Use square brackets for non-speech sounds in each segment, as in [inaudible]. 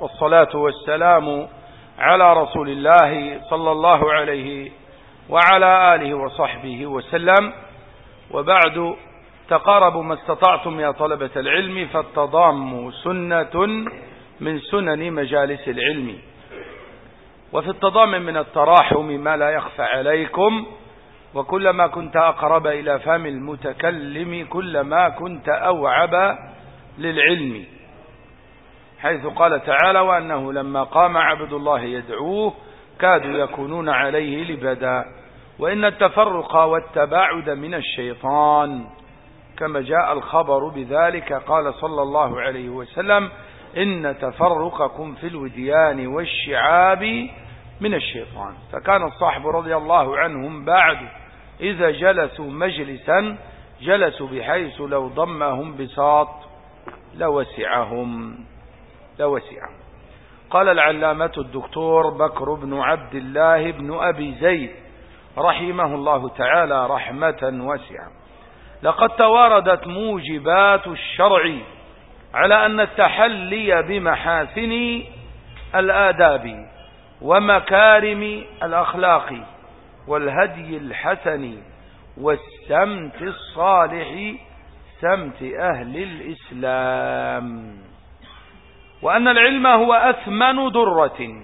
والصلاة والسلام على رسول الله صلى الله عليه وعلى آله وصحبه وسلم. وبعد تقاربوا ما استطعتم يا طلبة العلم فالتضام سنة من سنن مجالس العلم. وفي التضام من التراحم ما لا يخفى عليكم وكلما كنت أقرب إلى فم المتكلم كلما كنت أوعب للعلم. حيث قال تعالى وأنه لما قام عبد الله يدعوه كادوا يكونون عليه لبدا وإن التفرق والتباعد من الشيطان كما جاء الخبر بذلك قال صلى الله عليه وسلم إن تفرقكم في الوديان والشعاب من الشيطان فكان الصحب رضي الله عنهم بعد إذا جلسوا مجلسا جلسوا بحيث لو ضمهم بساط لوسعهم لوسعهم قال العلامة الدكتور بكر بن عبد الله بن أبي زيد رحمه الله تعالى رحمة واسعة. لقد تواردت موجبات الشرع على أن التحلي بمحاسن الآداب ومكارم الأخلاق والهدي الحسن والسمت الصالح سمت أهل الإسلام. وأن العلم هو أثمن درة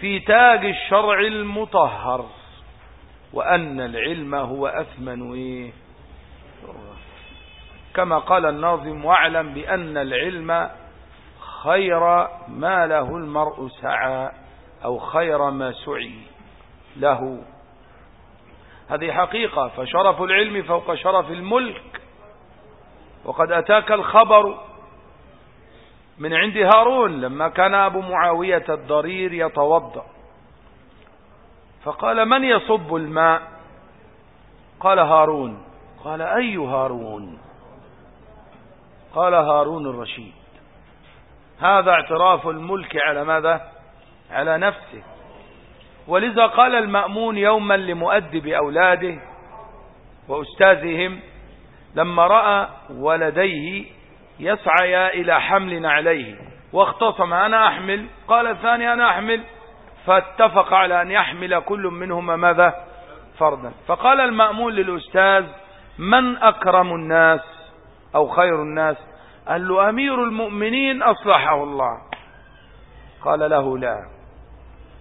في تاج الشرع المطهر وأن العلم هو أثمن إيه؟ كما قال الناظم واعلم بأن العلم خير ما له المرء سعى أو خير ما سعي له. هذه حقيقة فشرف العلم فوق شرف الملك وقد أتاك الخبر من عند هارون لما كان أبو معاوية الضرير يتوضأ. فقال من يصب الماء؟ قال هارون. قال أي هارون؟ قال هارون الرشيد. هذا اعتراف الملك على ماذا؟ على نفسه. ولذا قال المأمون يوما لمؤدب أولاده وأستاذهم لما رأى ولديه يسعيا إلى حمل عليه. واختصم أنا أحمل؟ قال الثاني أنا أحمل. فاتفق على أن يحمل كل منهما ماذا؟ فردا فقال المأمون للأستاذ من أكرم الناس أو خير الناس؟ قال له أمير المؤمنين أصلحه الله. قال له لا.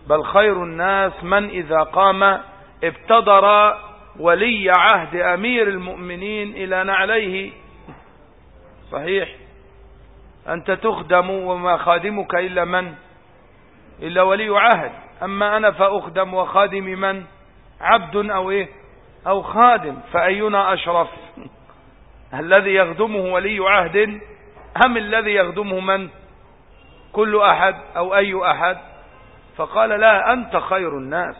بل خير الناس من إذا قام ابتدر ولي عهد أمير المؤمنين إلى نعليه صحيح. أنت تخدم وما خادمك إلا من؟ إلا ولي عهد. أما أنا فأخدم وخادم من؟ عبد أو إيه؟ أو خادم. فأينا أشرف؟ [laughs] الذي يخدمه ولي عهد أم الذي يخدمه من؟ كل أحد أو أي أحد. فقال لا أنت خير الناس.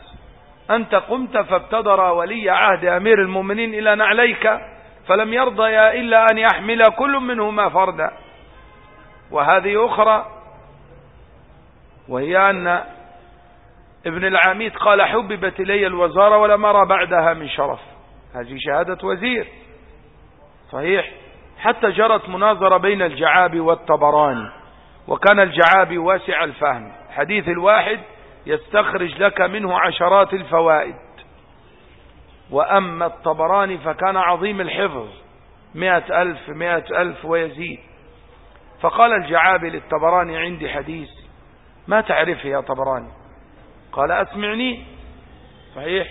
أنت قمت فابتدر ولي عهد أمير المؤمنين إلى نعليك. فلم يرضى إلا أن يحمل كل منهما فردا. وهذه أخرى وهي أن ابن العميد قال حببت إلي الوزارة ولم أرى بعدها من شرف. هذه شهادة وزير. صحيح. حتى جرت مناظرة بين الجعاب والطبراني وكان الجعاب واسع الفهم. حديث الواحد يستخرج لك منه عشرات الفوائد. وأما الطبراني فكان عظيم الحفظ. مئة ألف مئة ألف ويزيد. فقال الجعابي للطبراني عندي حديث. ما تعرفه يا طبراني؟ قال أسمعني. صحيح.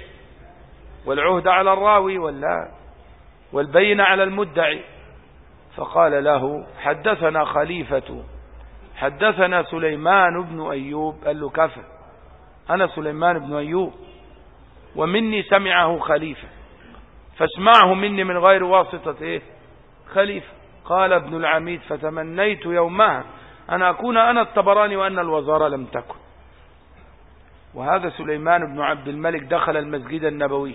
والعهد على الراوي ولا؟ والبين على المدعي. فقال له حدثنا خليفة. حدثنا سليمان بن أيوب. قال له كفى أنا سليمان بن أيوب. ومني سمعه خليفة. فاسمعه مني من غير واسطة إيه؟ خليفة. قال ابن العميد فتمنيت يومها أن أكون أنا الطبراني وأن الوزارة لم تكن. وهذا سليمان بن عبد الملك دخل المسجد النبوي.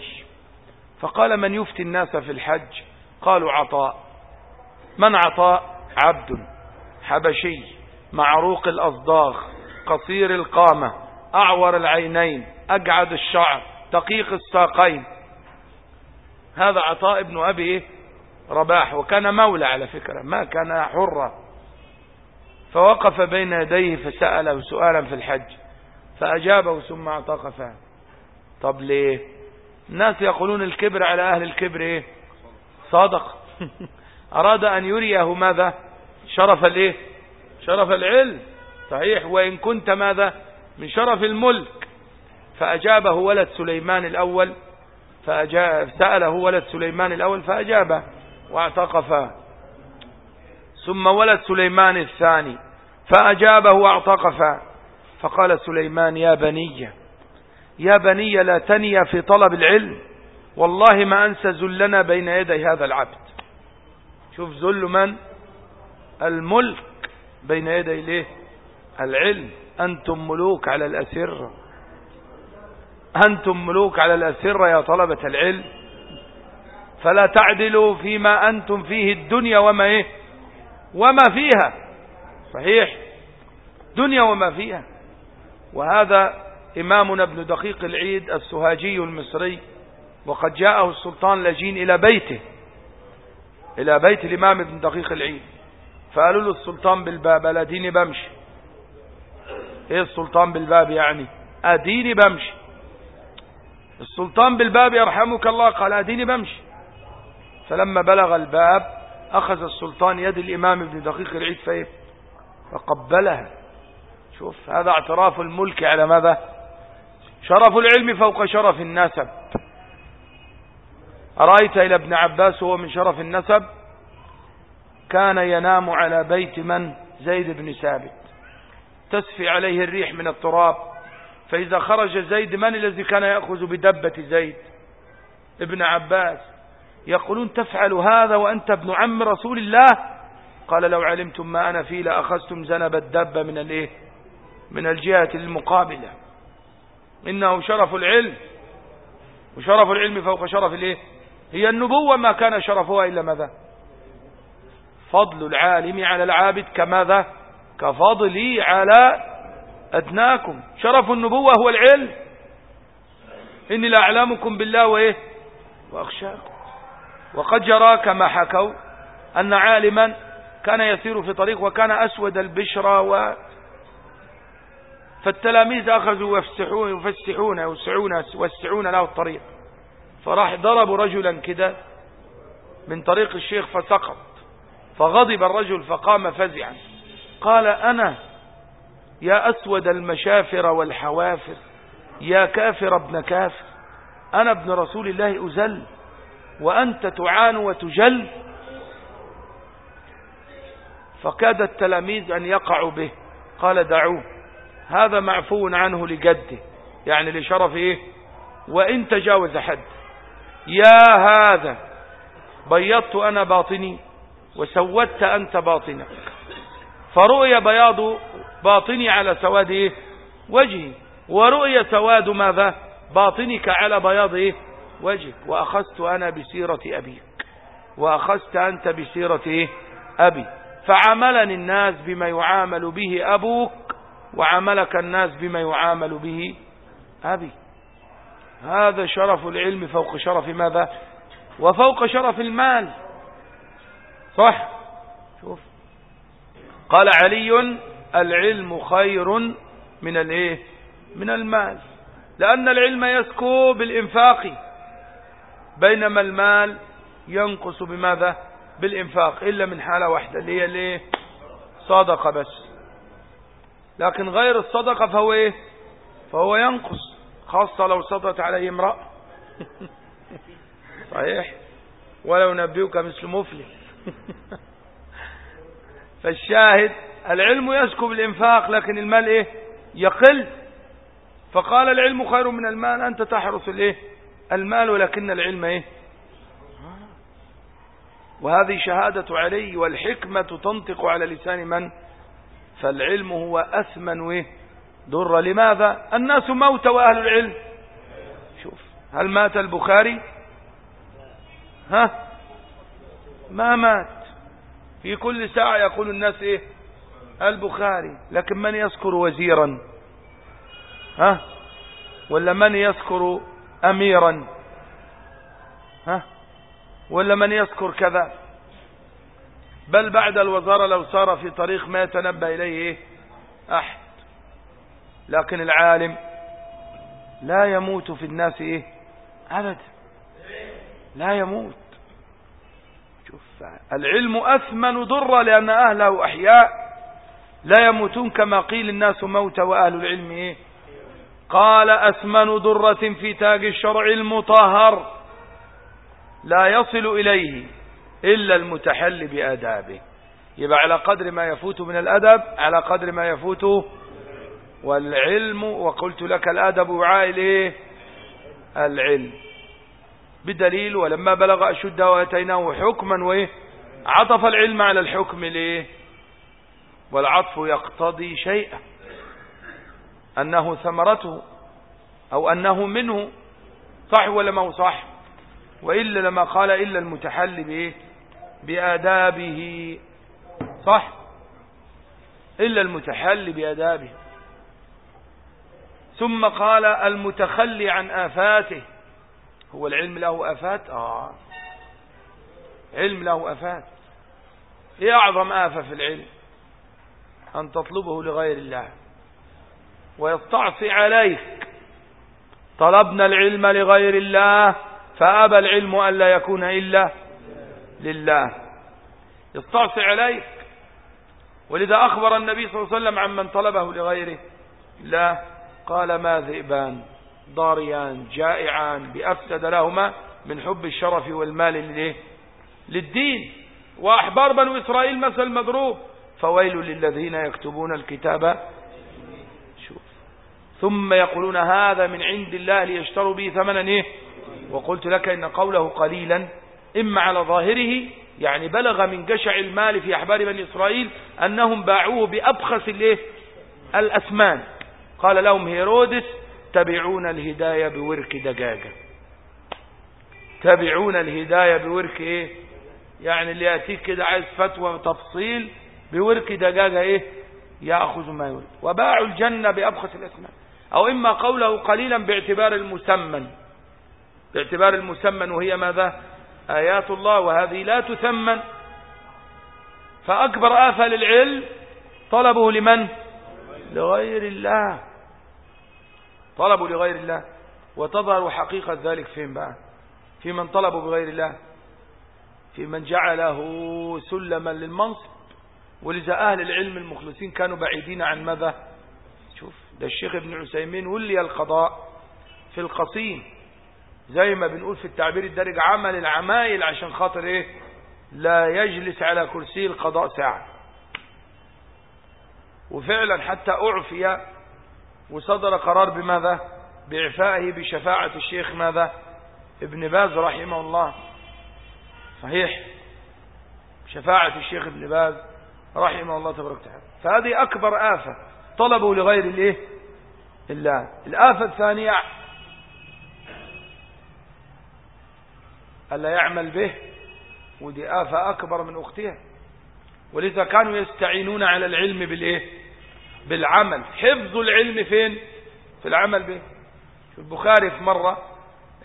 فقال من يفتي الناس في الحج؟ قالوا عطاء. من عطاء؟ عبد حبشي معروق الأصداغ قصير القامة أعور العينين أجعد الشعر. دقيق الساقين. هذا عطاء ابن أبي رباح وكان مولى على فكرة ما كان حرة فوقف بين يديه فسأله سؤالا في الحج فأجابه ثم اعتقفه طب ليه؟ الناس يقولون الكبر على أهل الكبر إيه؟ صادق. [laughs] أراد أن يريه ماذا؟ شرف الإيه؟ شرف العلم. صحيح. وإن كنت ماذا؟ من شرف الملك. فأجابه ولد سليمان الأول فأجاب سأله ولد سليمان الأول فأجابه واعتقفه ثم ولد سليمان الثاني فأجابه واعتقفه فقال سليمان يا بني يا بني لا تني في طلب العلم. والله ما أنسى زلنا بين يدي هذا العبد. شوف ذل من؟ الملك بين يدي ليه؟ العلم. أنتم ملوك على الأسرة. أنتم ملوك على الأسرة يا طلبة العلم. فلا تعدلوا فيما أنتم فيه الدنيا وما إيه؟ وما فيها. صحيح. دنيا وما فيها. وهذا إمامنا ابن دقيق العيد السهاجي المصري وقد جاءه السلطان لجين إلى بيته إلى بيت الإمام ابن دقيق العيد. فقالوا له السلطان بالباب لا ديني بمشي؟ إيه السلطان بالباب يعني؟ اديني بمشي. السلطان بالباب يرحمك الله قال أديني بمشي. فلما بلغ الباب أخذ السلطان يد الإمام ابن دقيق العيد فإيه؟ فقبلها. شوف هذا اعتراف الملك على ماذا؟ شرف العلم فوق شرف النسب. أرأيت إلى ابن عباس هو من شرف النسب؟ كان ينام على بيت من؟ زيد بن ثابت. تسفي عليه الريح من التراب. فإذا خرج زيد من الذي كان يأخذ بدبة زيد ابن عباس يقولون تفعل هذا وأنت ابن عم رسول الله؟ قال لو علمتم ما أنا فيه لأخذتم زنب الدبة من الإيه؟ من الجهة المقابلة. إنه شرف العلم. وشرف العلم فوق شرف الإيه؟ هي النبوة ما كان شرفها إلا ماذا؟ فضل العالم على العابد كماذا؟ كفضلي على أدناكم. شرف النبوة هو العلم. إني لأعلمكم بالله وإيه؟ وأخشاكم وقد جرى كما حكوا أن عالما كان يسير في طريق وكان أسود البشرة و فالتلاميذ أخذوا يفسحون يفسحون يوسعون يوسعون له الطريق. فراح ضربوا رجلا كده من طريق الشيخ فسقط. فغضب الرجل فقام فزعا. قال أنا يا أسود المشافر والحوافر يا كافر ابن كافر أنا ابن رسول الله أزل وأنت تعان وتجل. فكاد التلاميذ أن يقعوا به قال دعوه هذا معفو عنه لجده يعني لشرف إيه؟ وإن تجاوز حد. يا هذا بيضت أنا باطني وسودت أنت باطنك. فرؤي بياض باطني على سواد إيه؟ وجهي. ورؤي سواد ماذا؟ باطنك على بياض إيه؟ وجهك. وأخذت أنا بسيرة أبيك. وأخذت أنت بسيرة إيه؟ أبي. فعملني الناس بما يعامل به أبوك وعملك الناس بما يعامل به أبي. هذا شرف العلم فوق شرف ماذا؟ وفوق شرف المال. صح؟ شوف. قال علي العلم خير من الايه؟ من المال. لأن العلم يسكو بالإنفاق. بينما المال ينقص بماذا؟ بالإنفاق. إلا من حالة واحدة اللي هي الايه صدقة بس. لكن غير الصدقة فهو إيه؟ فهو ينقص. خاصة لو صدت عليه امرأة. [laughs] صحيح؟ ولو نبيك مثل مفلس. [laughs] فالشاهد العلم يسكب الانفاق لكن المال إيه؟ يقل. فقال العلم خير من المال أنت تحرص الإيه؟ المال ولكن العلم إيه؟ وهذه شهادة علي والحكمة تنطق على لسان من؟ فالعلم هو أثمن إيه؟ در لماذا؟ الناس موت وأهل العلم. شوف هل مات البخاري؟ ها؟ ما مات. في كل ساعة يقول الناس إيه؟ البخاري. لكن من يذكر وزيرا؟ ها؟ ولا من يذكر اميرا؟ ها؟ ولا من يذكر كذا؟ بل بعد الوزارة لو صار في طريق ما يتنبه إليه أحد. لكن العالم لا يموت في الناس إيه؟ أبدا. لا يموت. شوف العلم أثمن ضرا لأن أهله أحياء. لا يموتون كما قيل الناس موت وأهل العلم إيه؟ قال أثمن ضرة في تاج الشرع المطهر لا يصل إليه إلا المتحل بآدابه. يبقى على قدر ما يفوت من الأدب على قدر ما يفوت والعلم وقلت لك الأدب وعاء الايه العلم. بدليل ولما بلغ أشده وأتيناه حكما وإيه؟ عطف العلم على الحكم ليه؟ والعطف يقتضي شيئا. أنه ثمرته أو أنه منه صح ولا ما هو صح؟ وإلا لما قال إلا المتحل بإيه بآدابه. صح؟ إلا المتحل بآدابه. ثم قال المتخلي عن آفاته. هو العلم له أفات؟ آه. علم له أفات. إيه أعظم آفة في العلم؟ أن تطلبه لغير الله. ويستعصي عليك. طلبنا العلم لغير الله فأبى العلم أن لا يكون إلا لله. يستعصي عليك. ولذا أخبر النبي صلى الله عليه وسلم عمن طلبه لغيره. لا قال ما ذئبان ضاريان جائعان بأفسد لهما من حب الشرف والمال للدين. وأحبار بنو إسرائيل مثل مضروب فويل للذين يكتبون الكتاب. شوف. ثم يقولون هذا من عند الله ليشتروا به ثمنا إيه؟ وقلت لك إن قوله قليلا إما على ظاهره يعني بلغ من جشع المال في أحبار بني إسرائيل أنهم باعوه بأبخس الإيه؟ الأثمان. قال لهم هيرودس تبيعون الهداية بورك دجاجة. تبيعون الهداية بورك إيه؟ يعني اللي يأتيك كده عايز فتوى وتفصيل بورك دجاجة إيه؟ يأخذ ما يريد وباعوا الجنة بأبخس الأسماء أو إما قوله قليلا باعتبار المسمن. باعتبار المسمن وهي ماذا؟ آيات الله وهذه لا تثمن. فأكبر آفة للعلم طلبه لمن؟ لغير الله. طلبوا لغير الله. وتظهر حقيقة ذلك فين بقى؟ في من طلبوا بغير الله. في من جعله سلما للمنصب. ولذا أهل العلم المخلصين كانوا بعيدين عن ماذا؟ شوف ده الشيخ ابن عسيمين ولي القضاء في القصيم. زي ما بنقول في التعبير الدارج عمل العمايل عشان خاطر إيه؟ لا يجلس على كرسي القضاء ساعة. وفعلا حتى أعفي وصدر قرار بماذا؟ بإعفائه بشفاعة الشيخ ماذا؟ ابن باز رحمه الله. صحيح؟ شفاعة الشيخ ابن باز. رحمه الله تبارك وتعالى. فهذه أكبر آفة طلبوا لغير الإيه؟ الله. الآفة الثانية ألا يعمل به؟ ودي آفة أكبر من أختها. ولذا كانوا يستعينون على العلم بالإيه؟ بالعمل. حفظ العلم فين؟ في العمل به. في البخاري في مرة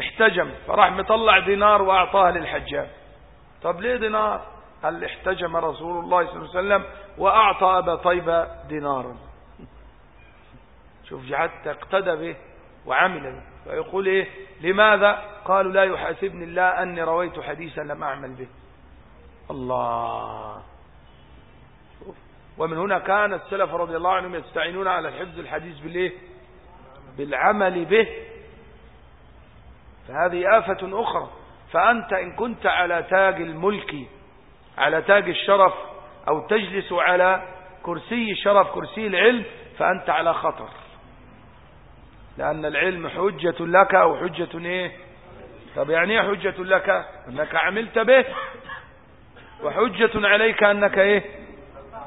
احتجم فراح مطلع دينار وأعطاه للحجاج. طب ليه دينار؟ قال احتجم رسول الله صلى الله عليه وسلم وأعطى أبا طيبة دينارا؟ شوف حتى اقتدى به وعمل به. فيقول إيه؟ لماذا؟ قالوا لا يحاسبني الله أني رويت حديثا لم أعمل به. الله. ومن هنا كان السلف رضي الله عنهم يستعينون على حفظ الحديث بالإيه؟ بالعمل به. فهذه آفة أخرى. فأنت إن كنت على تاج الملك على تاج الشرف أو تجلس على كرسي شرف كرسي العلم فأنت على خطر. لأن العلم حجة لك أو حجة إيه؟ طب يعني إيه حجة لك؟ أنك عملت به. وحجة عليك أنك إيه؟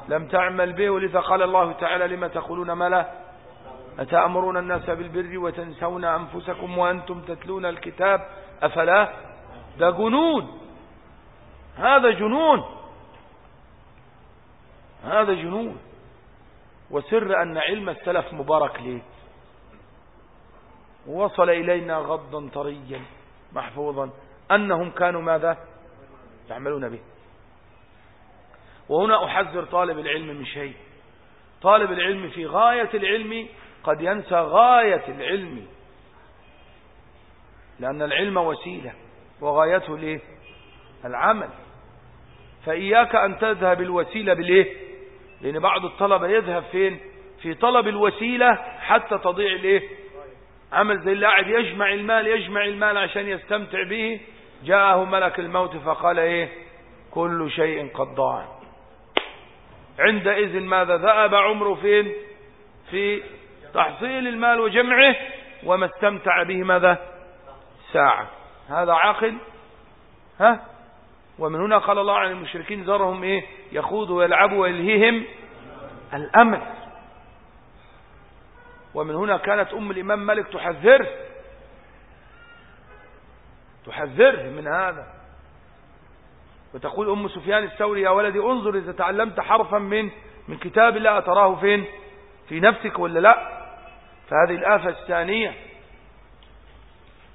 لم تعمل به. ولذا قال الله تعالى لما تقولون ما لا أتأمرون الناس بالبر وتنسون أنفسكم وأنتم تتلون الكتاب أفلا ده جنون هذا جنون. هذا جنون. وسر أن علم السلف مبارك ليه وصل إلينا غضا طريا محفوظا. أنهم كانوا ماذا؟ يعملون به. وهنا أحذر طالب العلم من شيء. طالب العلم في غاية العلم قد ينسى غاية العلم. لأن العلم وسيلة وغايته ليه؟ العمل. فإياك أن تذهب الوسيلة بالإيه؟ لأن بعض الطلبة يذهب فين؟ في طلب الوسيلة حتى تضيع الإيه؟ عمل زي اللي قاعد يجمع المال يجمع المال عشان يستمتع به. جاءه ملك الموت فقال إيه؟ كل شيء قد ضاع. عندئذ ماذا ذهب عمره فين؟ في تحصيل المال وجمعه وما استمتع به ماذا؟ ساعة. هذا عاقل؟ ها؟ ومن هنا قال الله عن المشركين ذرهم إيه؟ يخوضوا ويلعبوا ويلهيهم الامل ومن هنا كانت أم الإمام مالك تحذره تحذره من هذا. وتقول أم سفيان الثوري يا ولدي انظر إذا تعلمت حرفا من من كتاب الله تراه فين؟ في نفسك ولا لا؟ فهذه الآفة الثانية.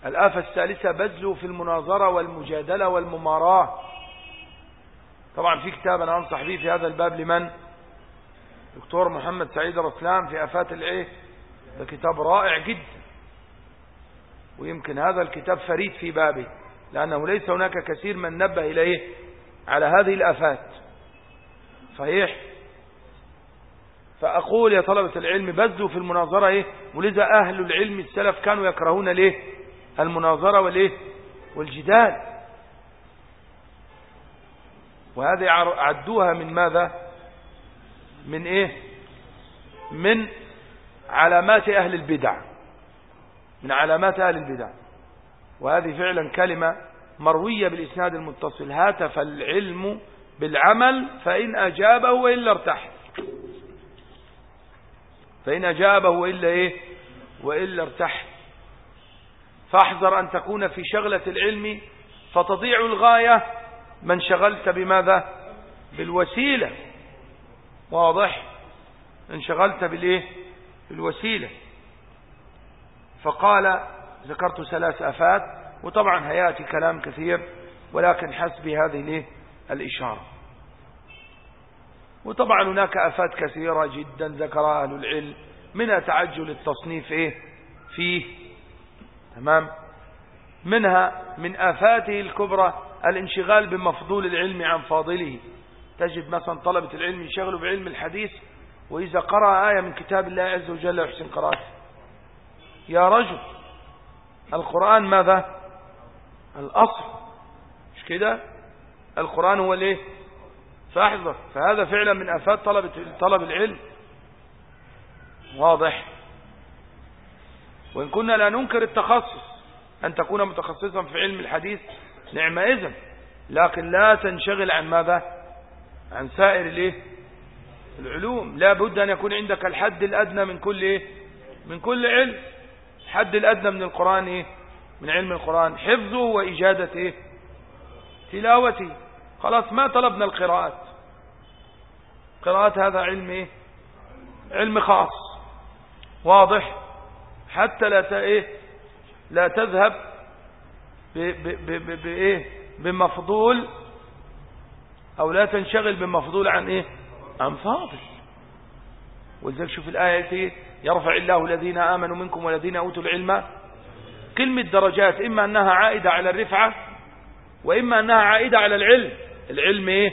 الآفة الثالثة بذل في المناظرة والمجادلة والمماراة. طبعا في كتاب أنا أنصح به في هذا الباب لمن؟ دكتور محمد سعيد رسلان في آفات الإيه؟ ده كتاب رائع جدا. ويمكن هذا الكتاب فريد في بابه لأنه ليس هناك كثير من نبه إليه على هذه الآفات. صحيح؟ فأقول يا طلبة العلم بذوا في المناظرة إيه؟ ولذا أهل العلم السلف كانوا يكرهون ليه؟ المناظرة والإيه والجدال. وهذه عدوها من ماذا؟ من إيه؟ من علامات أهل البدع. من علامات أهل البدع. وهذه فعلا كلمة مروية بالإسناد المتصل. هاتف العلم بالعمل فإن أجابه وإلا ارتحل. فإن أجابه وإلا إيه؟ وإلا ارتح فاحذر أن تكون في شغلة العلم فتضيع الغاية من شغلت بماذا؟ بالوسيلة. واضح؟ انشغلت بالإيه؟ بالوسيلة. فقال ذكرت ثلاث أفات وطبعا هيأتي كلام كثير ولكن حسب هذه الإشارة. وطبعا هناك آفات كثيرة جدا ذكرها أهل العلم منها تعجل التصنيف إيه؟ فيه. تمام؟ منها من آفاته الكبرى الانشغال بمفضول العلم عن فاضله. تجد مثلا طلبة العلم يشغلوا بعلم الحديث وإذا قرأ آية من كتاب الله عز وجل يحسن قراءته. يا رجل القرآن ماذا؟ الأصل. مش كده؟ القرآن هو الايه فاحذر. فهذا فعلا من أفات طلب, طلب العلم. واضح؟ وإن كنا لا ننكر التخصص أن تكون متخصصا في علم الحديث نعم إذن لكن لا تنشغل عن ماذا عن سائر الإيه العلوم لا بد أن يكون عندك الحد الأدنى من كل إيه؟ من كل علم الحد الأدنى من القرآن إيه؟ من علم القرآن حفظه وإجادة إيه؟ تلاوته خلاص ما طلبنا القراءات قراءة هذا علم إيه؟ علم خاص واضح حتى لا إيه؟ لا تذهب بإيه بمفضول أو لا تنشغل بمفضول عن إيه؟ عن فاضل. ولذلك شوف الآية إيه يرفع الله الذين آمنوا منكم والذين أوتوا العلم كلمة درجات إما أنها عائدة على الرفعة وإما أنها عائدة على العلم. العلم إيه؟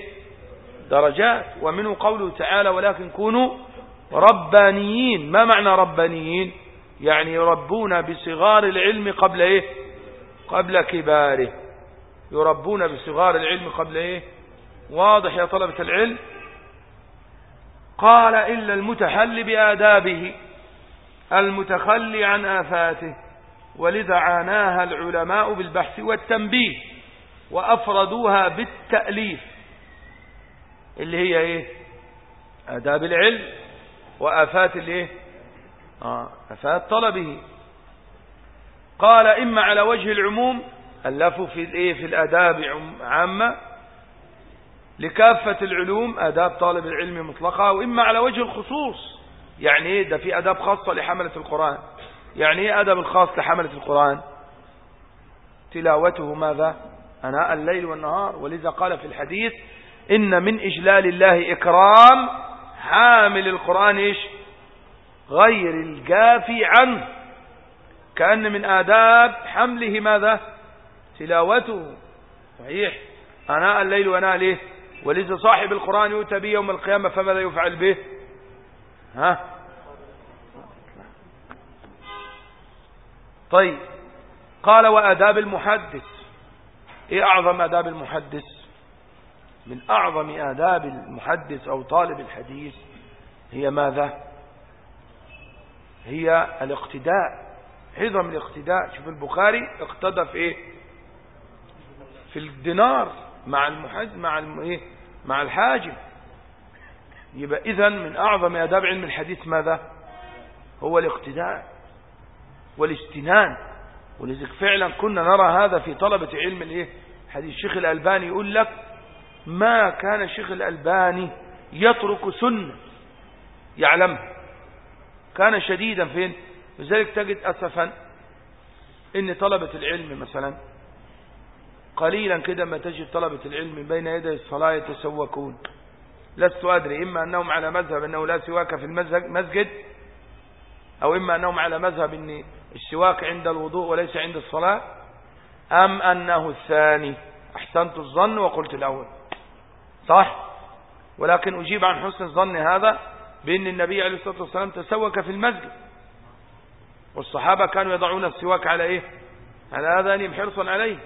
درجات. ومنه قوله تعالى ولكن كونوا ربانيين. ما معنى ربانيين؟ يعني يربون بصغار العلم قبل إيه؟ قبل كباره. يربون بصغار العلم قبل إيه؟ واضح يا طلبة العلم. قال إلا المتحل بآدابه المتخلي عن آفاته ولذا عاناها العلماء بالبحث والتنبيه وأفردوها بالتأليف اللي هي إيه؟ آداب العلم وآفات الإيه؟ آه آفات طلبه. قال إما على وجه العموم ألفوا في الايه في الآداب عامة لكافة العلوم آداب طالب العلم مطلقة وإما على وجه الخصوص. يعني إيه؟ ده في آداب خاصة لحملة القرآن. يعني إيه أدب الخاص لحملة القرآن؟ تلاوته ماذا؟ أناء الليل والنهار. ولذا قال في الحديث إن من إجلال الله إكرام حامل القرآن إيش؟ غير الجافي عنه. كأن من آداب حمله ماذا؟ تلاوته. صحيح. أناء الليل وأناء ليه ولذا صاحب القرآن يؤتى به يوم القيامة فماذا يفعل به؟ ها؟ طيب. قال وأداب المحدث. إيه أعظم أداب المحدث؟ من أعظم آداب المحدث أو طالب الحديث هي ماذا؟ هي الاقتداء. عظم الاقتداء شوف البخاري اقتدى في إيه؟ في الدينار مع المحد مع الم... إيه؟ مع الحاجب. يبقى اذا من أعظم آداب علم الحديث ماذا؟ هو الاقتداء والاستنان ولذلك فعلا كنا نرى هذا في طلبة علم الإيه؟ حديث الشيخ الألباني يقول لك ما كان الشيخ الألباني يترك سنة يعلمها. كان شديدا فين؟ لذلك تجد أسفا إن طلبة العلم مثلا قليلا كده ما تجد طلبة العلم بين يدي الصلاة يتسوكون لست أدري إما أنهم على مذهب أنه لا سواك في المسجد أو إما أنهم على مذهب أن السواك عند الوضوء وليس عند الصلاة أم أنه الثاني. أحسنت الظن وقلت الأول. صح؟ ولكن أجيب عن حسن الظن هذا بأن النبي عليه الصلاة والسلام تسوك في المسجد. والصحابة كانوا يضعون السواك على إيه؟ على آذانهم حرصا عليه.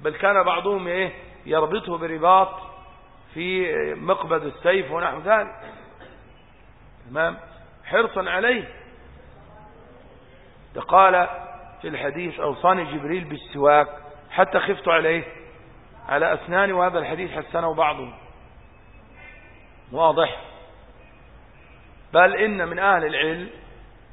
بل كان بعضهم إيه؟ يربطه برباط في مقبض السيف ونحو ذلك. تمام؟ حرصا عليه. قال في الحديث أوصاني جبريل بالسواك. حتى خفت عليه. على أسناني وهذا الحديث حسنه بعضهم. واضح؟ بل إن من أهل العلم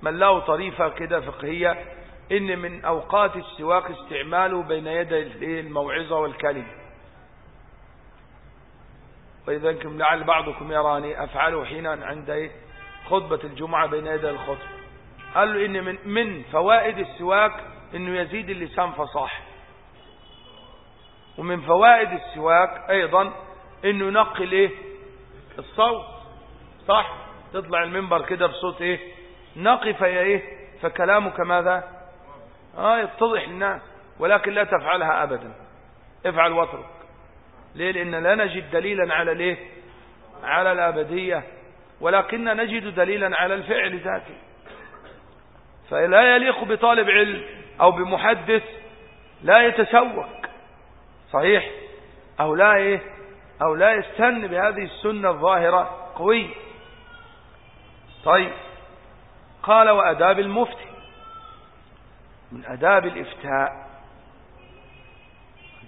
من له طريفة كده فقهية إن من أوقات السواك استعماله بين يدي الموعظة والكلمة. وإذا كم لعل بعضكم يراني أفعله حين عند خطبة الجمعة بين يدي الخطبة. قال له إن من, من فوائد السواك إنه يزيد اللسان فصاح. ومن فوائد السواك أيضا إنه ينقل إيه الصوت. صح؟ تطلع المنبر كده بصوت إيه نقي فيا إيه؟ فكلامك ماذا؟ آه يتضح للناس ولكن لا تفعلها أبدا. افعل واترك. ليه؟ لأن لا نجد دليلا على ليه على الأبدية ولكن نجد دليلا على الفعل ذاته. فلا يليق بطالب علم أو بمحدث لا يتسوق. صحيح؟ أو لا إيه؟ أو لا يستن بهذه السنة الظاهرة. قوي. طيب. قال وأداب المفتي. من أداب الإفتاء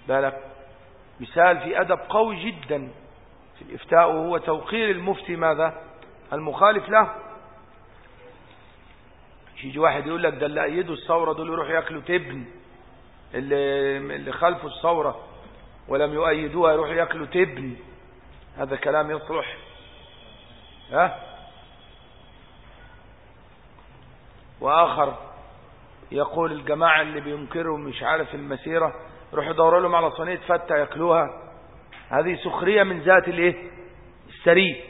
بالك مثال في أدب قوي جدا في الإفتاء وهو توقير المفتي ماذا؟ المخالف له. يجي واحد يقول لك ده اللي أيدوا الثورة دول يروحوا ياكلوا تبن اللي, اللي خلفوا الثورة ولم يؤيدوها يروحوا ياكلوا تبن. هذا كلام يصلح ها؟ وآخر يقول الجماعة اللي بينكروا مش عارف المسيرة يروحوا يدوروا لهم على صينية فتة ياكلوها. هذه سخرية من ذات الإيه؟ السريد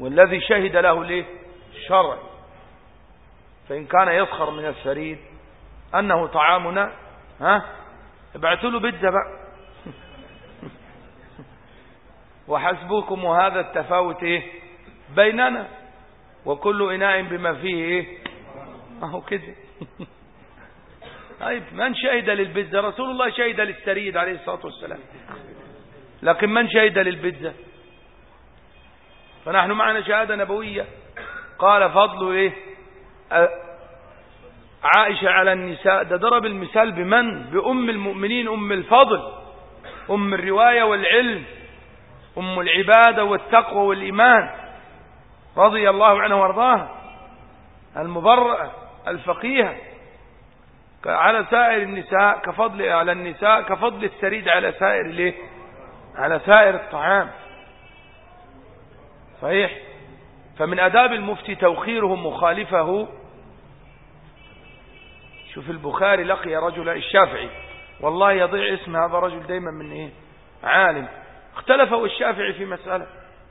والذي شهد له الإيه؟ الشرع فإن كان يسخر من السريد أنه طعامنا ها؟ ابعثوا له بيتزا بقى. [laughs] وحسبكم هذا التفاوت إيه؟ بيننا. وكل إناء بما فيه إيه؟ اهو كده. [laughs] طيب من شهد للبيتزا؟ رسول الله شهد للسريد عليه الصلاة والسلام. لكن من شهد للبيتزا؟ فنحن معنا شهادة نبوية. قال فضل إيه؟ عائشة على النساء. ده ضرب المثال بمن؟ بأم المؤمنين أم الفضل أم الرواية والعلم أم العبادة والتقوى والإيمان. رضي الله عنه وارضاها المبرأة الفقيهة على سائر النساء كفضل على النساء كفضل السريد على سائر الايه؟ على سائر الطعام. صحيح؟ فمن أداب المفتي توخيره مخالفه. شوف البخاري لقي رجل الشافعي والله يضيع اسم هذا رجل دايما من إيه؟ عالم. اختلف الشافعي في مسألة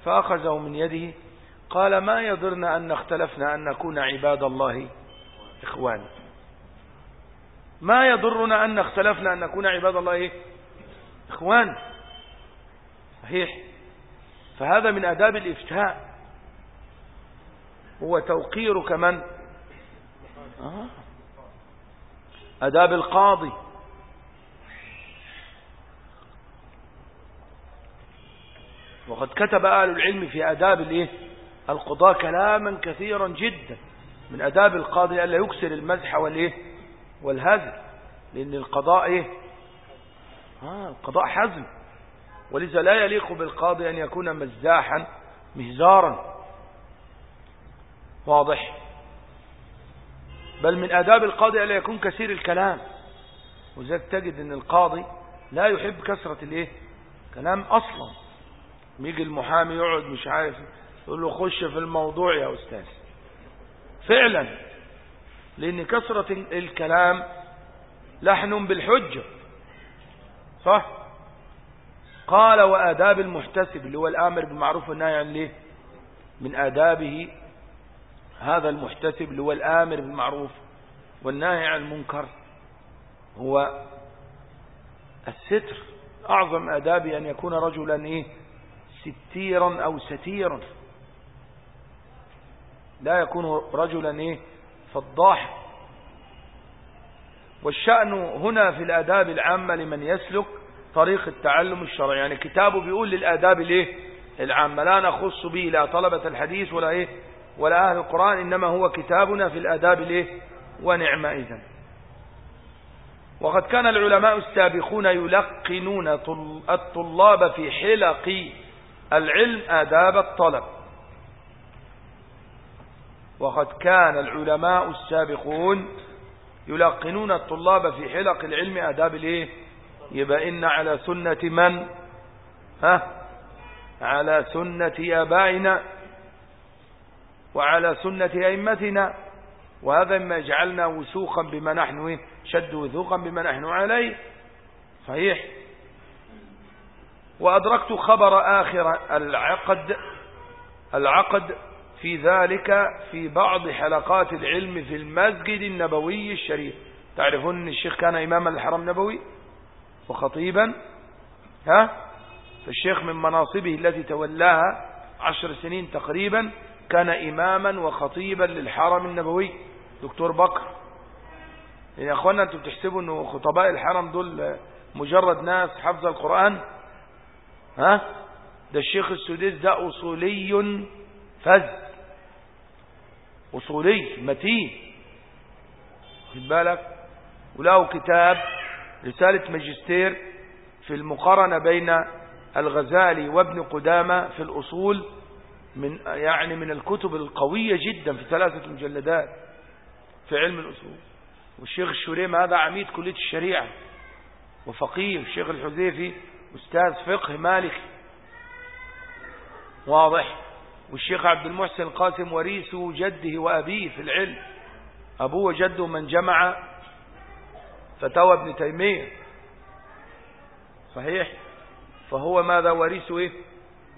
فأخذه من يده قال ما يضرنا أن اختلفنا أن نكون عباد الله إخوانا ما يضرنا أن اختلفنا أن نكون عباد الله إخوان. صحيح. فهذا من أداب الإفتاء. هو توقير كمن؟ آه. أداب القاضي. وقد كتب أهل العلم في أداب الإيه؟ القضاء كلاما كثيرا جدا من أداب القاضي ألا يكسر المزح والإيه؟ والهزل. لأن القضاء إيه؟ آه القضاء حزم. ولذا لا يليق بالقاضي أن يكون مزاحا مهزارا. واضح؟ بل من آداب القاضي ألا يكون كثير الكلام. وذلك تجد أن القاضي لا يحب كثرة الإيه؟ كلام أصلا. يجي المحامي يقعد مش عارف يقول له خش في الموضوع يا أستاذ. فعلا لأن كثرة الكلام لحن بالحجة. صح؟ قال وآداب المحتسب اللي هو الآمر بالمعروف والنهي عن ليه من آدابه هذا المحتسب اللي هو الآمر بالمعروف والناهي عن المنكر. هو الستر أعظم آدابه أن يكون رجلا إيه؟ ستيرا أو ستيرا. لا يكون رجلا إيه؟ فضاح والشأن هنا في الآداب العامة لمن يسلك طريق التعلم الشرعي. يعني كتابه بيقول للآداب الإيه؟ العامة. لا نخص به لا طلبة الحديث ولا إيه؟ ولا أهل القرآن إنما هو كتابنا في الآداب الإيه؟ ونعم إذن. وقد كان العلماء السابقون يلقنون الطلاب في حلق العلم آداب الطلب. وقد كان العلماء السابقون يلقنون الطلاب في حلق العلم. آداب الإيه؟ يبقى إن على سنة من؟ ها؟ على سنة آبائنا وعلى سنة أئمتنا. وهذا ما يجعلنا وثوقا بما نحن شد وثوقا بما نحن عليه. صحيح؟ وأدركت خبر آخر العقد العقد في ذلك في بعض حلقات العلم في المسجد النبوي الشريف. تعرفون أن الشيخ كان إماما الحرم النبوي؟ وخطيبا ها؟ فالشيخ من مناصبه التي تولاها عشر سنين تقريبا كان إماما وخطيبا للحرم النبوي. دكتور بكر يعني يا أخوانا أنتم بتحسبوا أنه خطباء الحرم دول مجرد ناس حفظ القرآن؟ ها؟ ده الشيخ السديس ده أصولي فز أصولي متين. خد بالك؟ وله كتاب رسالة ماجستير في المقارنة بين الغزالي وابن قدامة في الأصول من يعني من الكتب القوية جدا في ثلاثة مجلدات في علم الأصول. والشيخ الشريم هذا عميد كلية الشريعة. وفقيه الشيخ الحذيفي أستاذ فقه مالكي. واضح؟ والشيخ عبد المحسن القاسم وريث جده وأبيه في العلم. أبوه وجده من جمع فتاوى ابن تيمية. صحيح؟ فهو ماذا وريثه إيه؟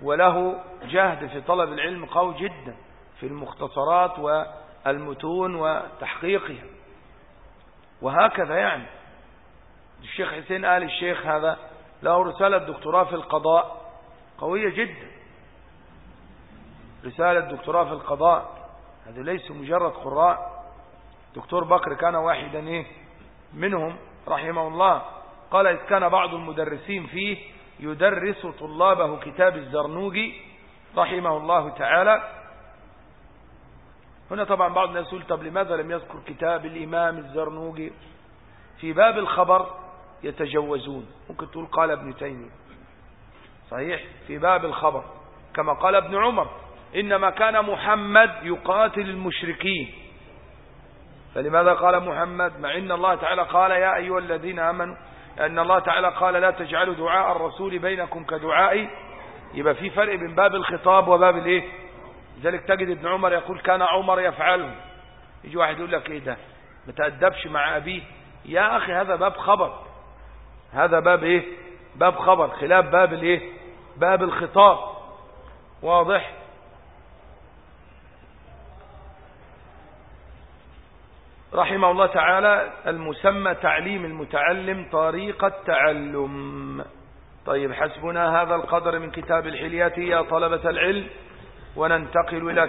وله جهد في طلب العلم قوي جدا في المختصرات والمتون وتحقيقها. وهكذا يعني. الشيخ حسين آل الشيخ هذا له رسالة دكتوراه في القضاء قوية جدا. رسالة دكتوراه في القضاء. هذا ليس مجرد قراء. دكتور بكر كان واحدا إيه؟ منهم رحمه الله. قال إذ كان بعض المدرسين فيه يدرس طلابه كتاب الزرنوجي رحمه الله تعالى. هنا طبعا بعض الناس يقول طب لماذا لم يذكر كتاب الإمام الزرنوجي في باب الخبر يتجوزون؟ ممكن تقول قال ابن تيمية. صحيح في باب الخبر كما قال ابن عمر. إنما كان محمد يقاتل المشركين. فلماذا قال محمد؟ مع إن الله تعالى قال يا أيها الذين آمنوا أن الله تعالى قال لا تجعلوا دعاء الرسول بينكم كدعائي يبقى في فرق بين باب الخطاب وباب الإيه؟ لذلك تجد ابن عمر يقول كان عمر يفعله يجي واحد يقول لك إيه ده؟ ما تأدبش مع أبيه. يا أخي هذا باب خبر. هذا باب إيه؟ باب خبر. خلاف باب الإيه؟ باب الخطاب. واضح؟ رحمه الله تعالى المسمى تعليم المتعلم طريقة تعلم طيب حسبنا هذا القدر من كتاب الحليات يا طلبة العلم وننتقل إلى